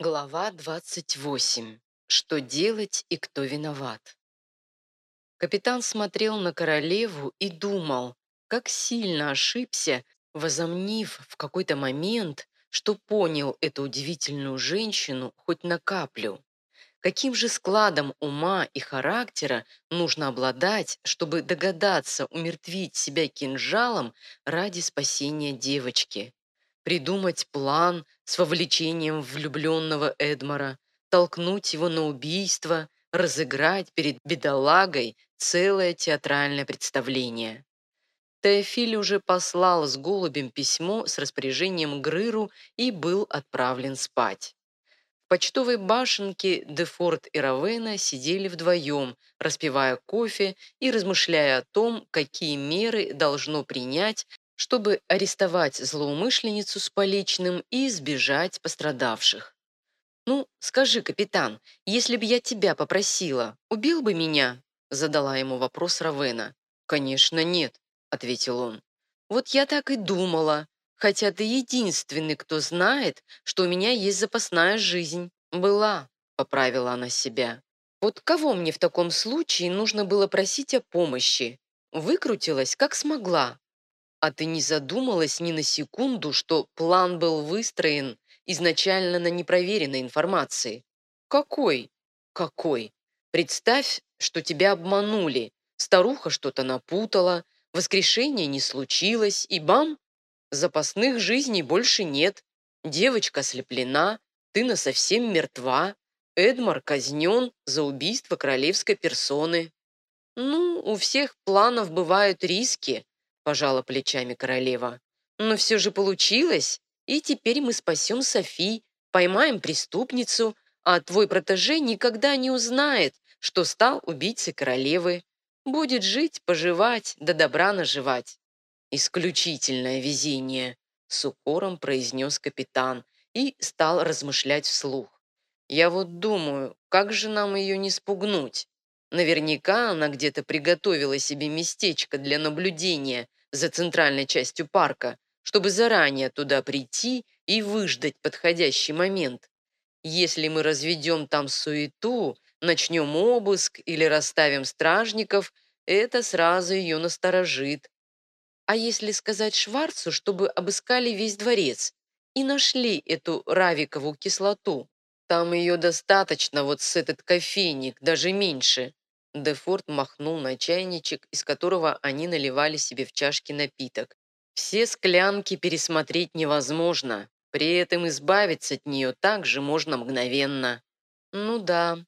Глава 28. Что делать и кто виноват? Капитан смотрел на королеву и думал, как сильно ошибся, возомнив в какой-то момент, что понял эту удивительную женщину хоть на каплю. Каким же складом ума и характера нужно обладать, чтобы догадаться умертвить себя кинжалом ради спасения девочки? Придумать план с вовлечением влюбленного Эдмара, толкнуть его на убийство, разыграть перед бедолагой целое театральное представление. Теофиль уже послал с голубем письмо с распоряжением Грыру и был отправлен спать. В почтовой башенке Дефорт и Равена сидели вдвоем, распивая кофе и размышляя о том, какие меры должно принять чтобы арестовать злоумышленницу с поличным и избежать пострадавших. «Ну, скажи, капитан, если бы я тебя попросила, убил бы меня?» задала ему вопрос Равена. «Конечно, нет», — ответил он. «Вот я так и думала, хотя ты единственный, кто знает, что у меня есть запасная жизнь. Была», — поправила она себя. «Вот кого мне в таком случае нужно было просить о помощи? Выкрутилась, как смогла, а ты не задумалась ни на секунду, что план был выстроен изначально на непроверенной информации? Какой? Какой? Представь, что тебя обманули. Старуха что-то напутала, воскрешение не случилось, и бам! Запасных жизней больше нет. Девочка ослеплена, ты насовсем мертва. Эдмар казнен за убийство королевской персоны. Ну, у всех планов бывают риски, пожала плечами королева. Но все же получилось, и теперь мы спасем Софи, поймаем преступницу, а твой протеже никогда не узнает, что стал убийцей королевы. Будет жить, поживать, да добра наживать. Исключительное везение, с укором произнес капитан и стал размышлять вслух. Я вот думаю, как же нам ее не спугнуть? Наверняка она где-то приготовила себе местечко для наблюдения за центральной частью парка, чтобы заранее туда прийти и выждать подходящий момент. Если мы разведем там суету, начнем обыск или расставим стражников, это сразу ее насторожит. А если сказать Шварцу, чтобы обыскали весь дворец и нашли эту равикову кислоту? Там ее достаточно, вот с этот кофейник, даже меньше. Дефорт махнул на чайничек, из которого они наливали себе в чашки напиток. Все склянки пересмотреть невозможно. При этом избавиться от нее также можно мгновенно. Ну да.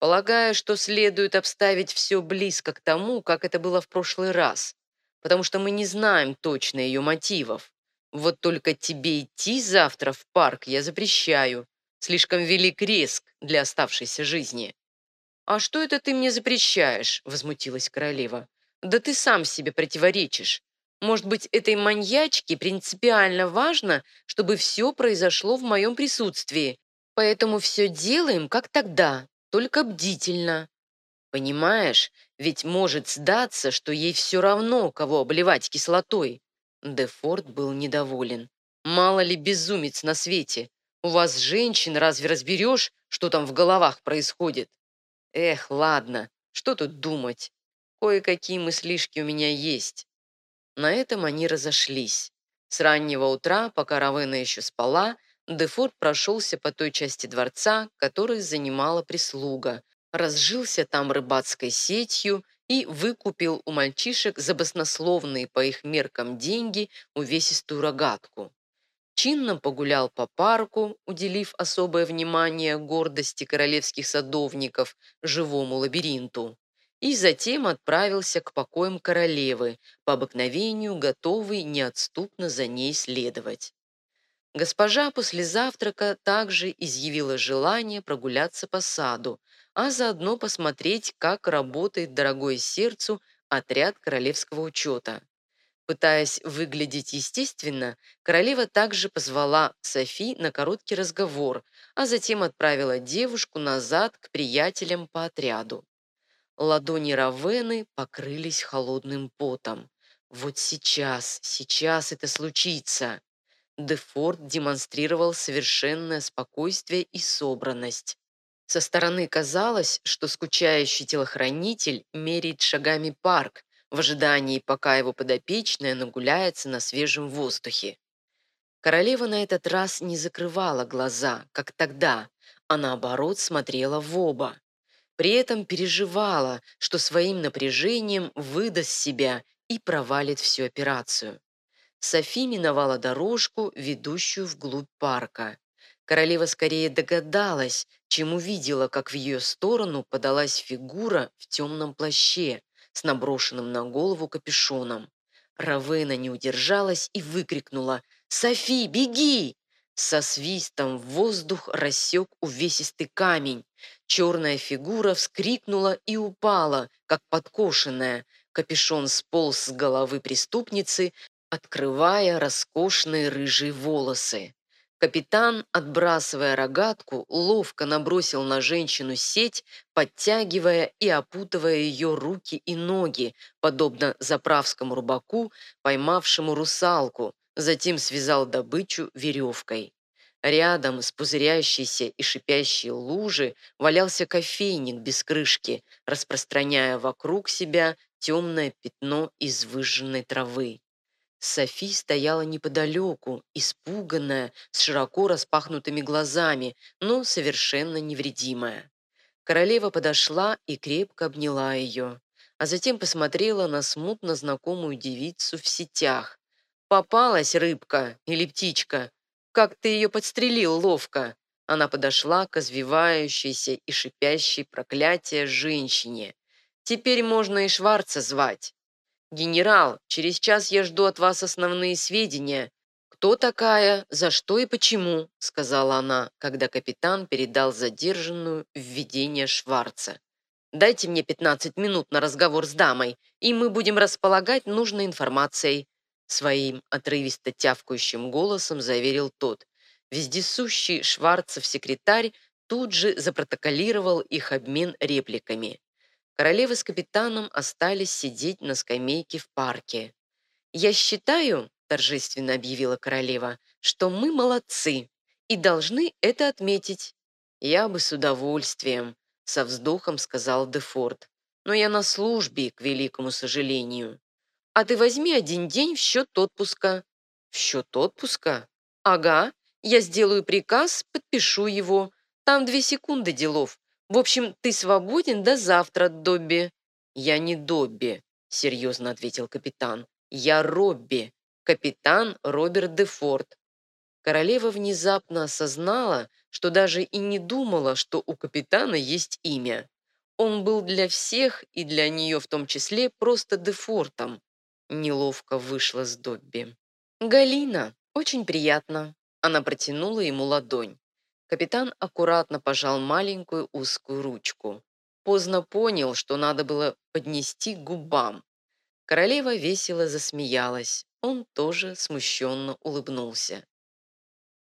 Полагаю, что следует обставить все близко к тому, как это было в прошлый раз, потому что мы не знаем точно ее мотивов. Вот только тебе идти завтра в парк я запрещаю. Слишком велик риск для оставшейся жизни. «А что это ты мне запрещаешь?» – возмутилась королева. «Да ты сам себе противоречишь. Может быть, этой маньячке принципиально важно, чтобы все произошло в моем присутствии, поэтому все делаем, как тогда, только бдительно. Понимаешь, ведь может сдаться, что ей все равно, кого обливать кислотой». Дефорт был недоволен. «Мало ли безумец на свете. У вас, женщин, разве разберешь, что там в головах происходит?» Эх, ладно, что тут думать. Кое-какие мыслишки у меня есть. На этом они разошлись. С раннего утра, пока Равена еще спала, Дефорт прошелся по той части дворца, которую занимала прислуга, разжился там рыбацкой сетью и выкупил у мальчишек за баснословные по их меркам деньги увесистую рогатку чинно погулял по парку, уделив особое внимание гордости королевских садовников, живому лабиринту, и затем отправился к покоям королевы, по обыкновению готовый неотступно за ней следовать. Госпожа после завтрака также изъявила желание прогуляться по саду, а заодно посмотреть, как работает дорогое сердцу отряд королевского учета. Пытаясь выглядеть естественно, королева также позвала Софи на короткий разговор, а затем отправила девушку назад к приятелям по отряду. Ладони Равены покрылись холодным потом. Вот сейчас, сейчас это случится. Дефорт демонстрировал совершенное спокойствие и собранность. Со стороны казалось, что скучающий телохранитель меряет шагами парк в ожидании, пока его подопечная нагуляется на свежем воздухе. Королева на этот раз не закрывала глаза, как тогда, а наоборот смотрела в оба. При этом переживала, что своим напряжением выдаст себя и провалит всю операцию. Софи миновала дорожку, ведущую вглубь парка. Королева скорее догадалась, чем увидела, как в ее сторону подалась фигура в темном плаще с наброшенным на голову капюшоном. Равена не удержалась и выкрикнула «Софи, беги!» Со свистом в воздух рассек увесистый камень. Черная фигура вскрикнула и упала, как подкошенная. Капюшон сполз с головы преступницы, открывая роскошные рыжие волосы. Капитан, отбрасывая рогатку, ловко набросил на женщину сеть, подтягивая и опутывая ее руки и ноги, подобно заправскому рыбаку, поймавшему русалку, затем связал добычу веревкой. Рядом с пузырящейся и шипящей лужи валялся кофейник без крышки, распространяя вокруг себя темное пятно из выжженной травы. Софи стояла неподалеку, испуганная, с широко распахнутыми глазами, но совершенно невредимая. Королева подошла и крепко обняла ее, а затем посмотрела на смутно знакомую девицу в сетях. «Попалась рыбка или птичка? Как ты ее подстрелил ловко!» Она подошла к извивающейся и шипящей проклятия женщине. «Теперь можно и Шварца звать». «Генерал, через час я жду от вас основные сведения. Кто такая, за что и почему?» сказала она, когда капитан передал задержанную введение Шварца. «Дайте мне 15 минут на разговор с дамой, и мы будем располагать нужной информацией», своим отрывисто тявкающим голосом заверил тот. Вездесущий Шварцев секретарь тут же запротоколировал их обмен репликами. Королева с капитаном остались сидеть на скамейке в парке. «Я считаю», – торжественно объявила королева, – «что мы молодцы и должны это отметить». «Я бы с удовольствием», – со вздохом сказал Дефорт. «Но я на службе, к великому сожалению». «А ты возьми один день в счет отпуска». «В счет отпуска?» «Ага, я сделаю приказ, подпишу его. Там две секунды делов. В общем, ты свободен до завтра, Добби». «Я не Добби», — серьезно ответил капитан. «Я Робби, капитан Роберт Дефорт». Королева внезапно осознала, что даже и не думала, что у капитана есть имя. Он был для всех, и для нее в том числе, просто Дефортом. Неловко вышла с Добби. «Галина, очень приятно». Она протянула ему ладонь. Капитан аккуратно пожал маленькую узкую ручку. Поздно понял, что надо было поднести к губам. Королева весело засмеялась. Он тоже смущенно улыбнулся.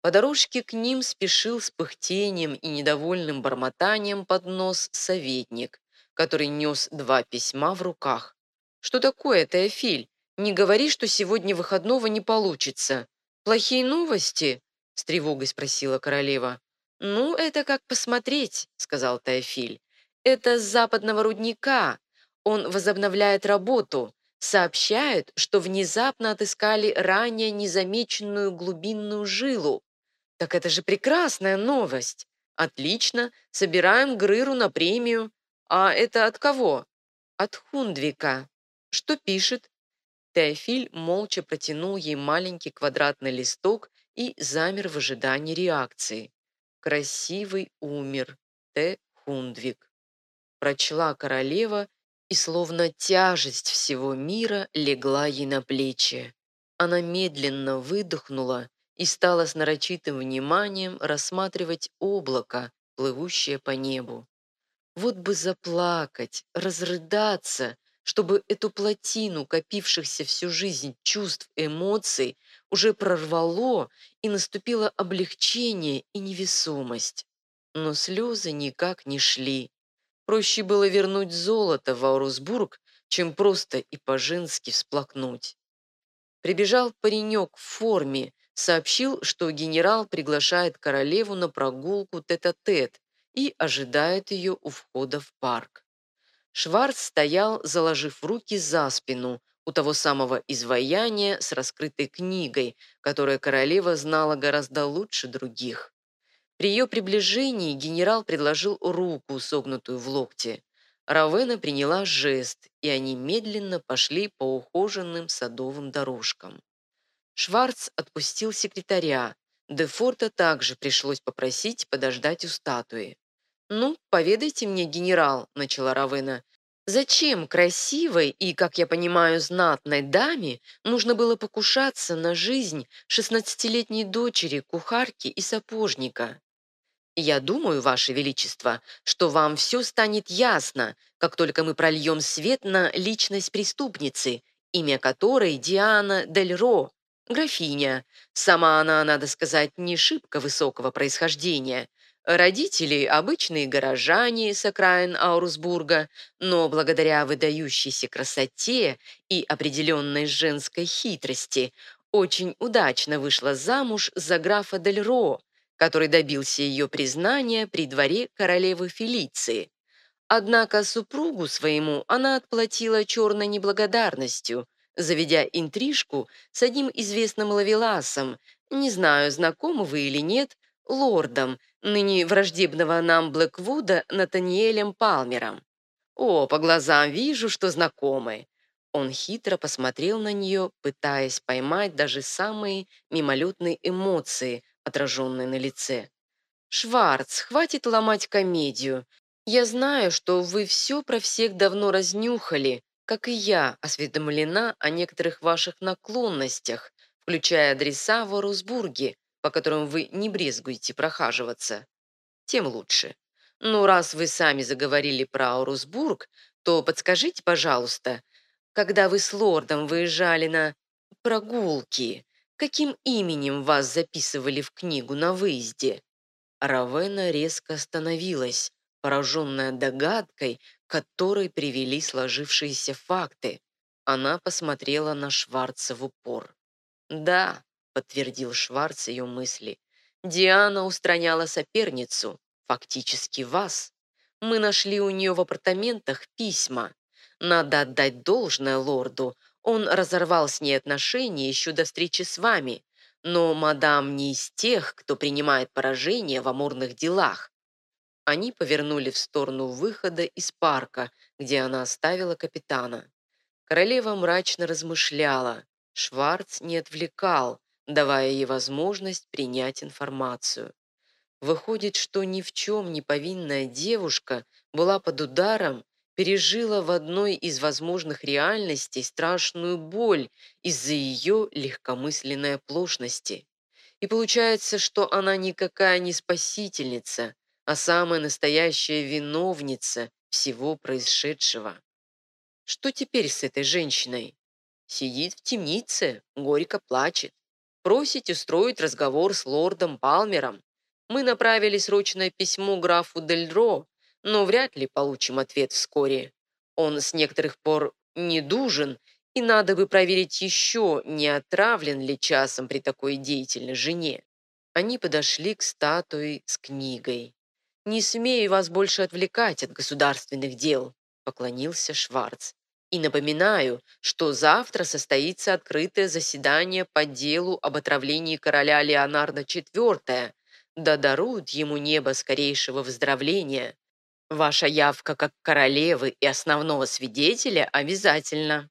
По дорожке к ним спешил с пыхтением и недовольным бормотанием под нос советник, который нес два письма в руках. «Что такое, Теофиль? Не говори, что сегодня выходного не получится. Плохие новости?» с тревогой спросила королева. «Ну, это как посмотреть», — сказал Теофиль. «Это с западного рудника. Он возобновляет работу. Сообщают, что внезапно отыскали ранее незамеченную глубинную жилу. Так это же прекрасная новость. Отлично, собираем Грыру на премию. А это от кого? От Хундвика. Что пишет? Теофиль молча протянул ей маленький квадратный листок и замер в ожидании реакции. «Красивый умер. Т. Хундвик». Прочла королева, и словно тяжесть всего мира легла ей на плечи. Она медленно выдохнула и стала с нарочитым вниманием рассматривать облако, плывущее по небу. Вот бы заплакать, разрыдаться, чтобы эту плотину копившихся всю жизнь чувств, эмоций уже прорвало и наступило облегчение и невесомость. Но слезы никак не шли. Проще было вернуть золото в Аурусбург, чем просто и по-женски всплакнуть. Прибежал паренек в форме сообщил, что генерал приглашает королеву на прогулку тет-а-тет -тет и ожидает ее у входа в парк. Шварц стоял, заложив руки за спину, у того самого изваяния с раскрытой книгой, которое королева знала гораздо лучше других. При ее приближении генерал предложил руку, согнутую в локте. Равена приняла жест, и они медленно пошли по ухоженным садовым дорожкам. Шварц отпустил секретаря. Дефорта также пришлось попросить подождать у статуи. «Ну, поведайте мне, генерал», — начала Равена, «зачем красивой и, как я понимаю, знатной даме нужно было покушаться на жизнь шестнадцатилетней дочери, кухарки и сапожника?» Я думаю, Ваше Величество, что вам все станет ясно, как только мы прольем свет на личность преступницы, имя которой Диана Дель Ро, графиня. Сама она, надо сказать, не шибко высокого происхождения. Родители – обычные горожане с окраин Аурусбурга, но благодаря выдающейся красоте и определенной женской хитрости очень удачно вышла замуж за графа Дель Ро, который добился ее признания при дворе королевы Фелиции. Однако супругу своему она отплатила черной неблагодарностью, заведя интрижку с одним известным лавеласом, не знаю, знакомы вы или нет, лордом, ныне враждебного нам Блэквуда Натаниэлем Палмером. О, по глазам вижу, что знакомы. Он хитро посмотрел на нее, пытаясь поймать даже самые мимолетные эмоции, отраженной на лице. «Шварц, хватит ломать комедию. Я знаю, что вы все про всех давно разнюхали, как и я осведомлена о некоторых ваших наклонностях, включая адреса в Орусбурге, по которым вы не брезгуете прохаживаться. Тем лучше. Но раз вы сами заговорили про Орусбург, то подскажите, пожалуйста, когда вы с лордом выезжали на прогулки, Каким именем вас записывали в книгу на выезде?» Равена резко остановилась, пораженная догадкой, которой привели сложившиеся факты. Она посмотрела на Шварца в упор. «Да», — подтвердил Шварц ее мысли, «Диана устраняла соперницу, фактически вас. Мы нашли у нее в апартаментах письма. Надо отдать должное лорду, он разорвал с ней отношения еще до встречи с вами, но мадам не из тех, кто принимает поражение в амурных делах. Они повернули в сторону выхода из парка, где она оставила капитана. Королева мрачно размышляла. Шварц не отвлекал, давая ей возможность принять информацию. Выходит, что ни в чем не повинная девушка была под ударом пережила в одной из возможных реальностей страшную боль из-за ее легкомысленной оплошности. И получается, что она никакая не спасительница, а самая настоящая виновница всего происшедшего. Что теперь с этой женщиной? Сидит в темнице, горько плачет. Просит устроить разговор с лордом Палмером. Мы направили срочное письмо графу Дельро, но вряд ли получим ответ вскоре. Он с некоторых пор недужен, и надо бы проверить еще, не отравлен ли часом при такой деятельной жене. Они подошли к статуе с книгой. «Не смею вас больше отвлекать от государственных дел», поклонился Шварц. «И напоминаю, что завтра состоится открытое заседание по делу об отравлении короля Леонардо IV. Да дарует ему небо скорейшего выздоровления. Ваша явка как королевы и основного свидетеля обязательно.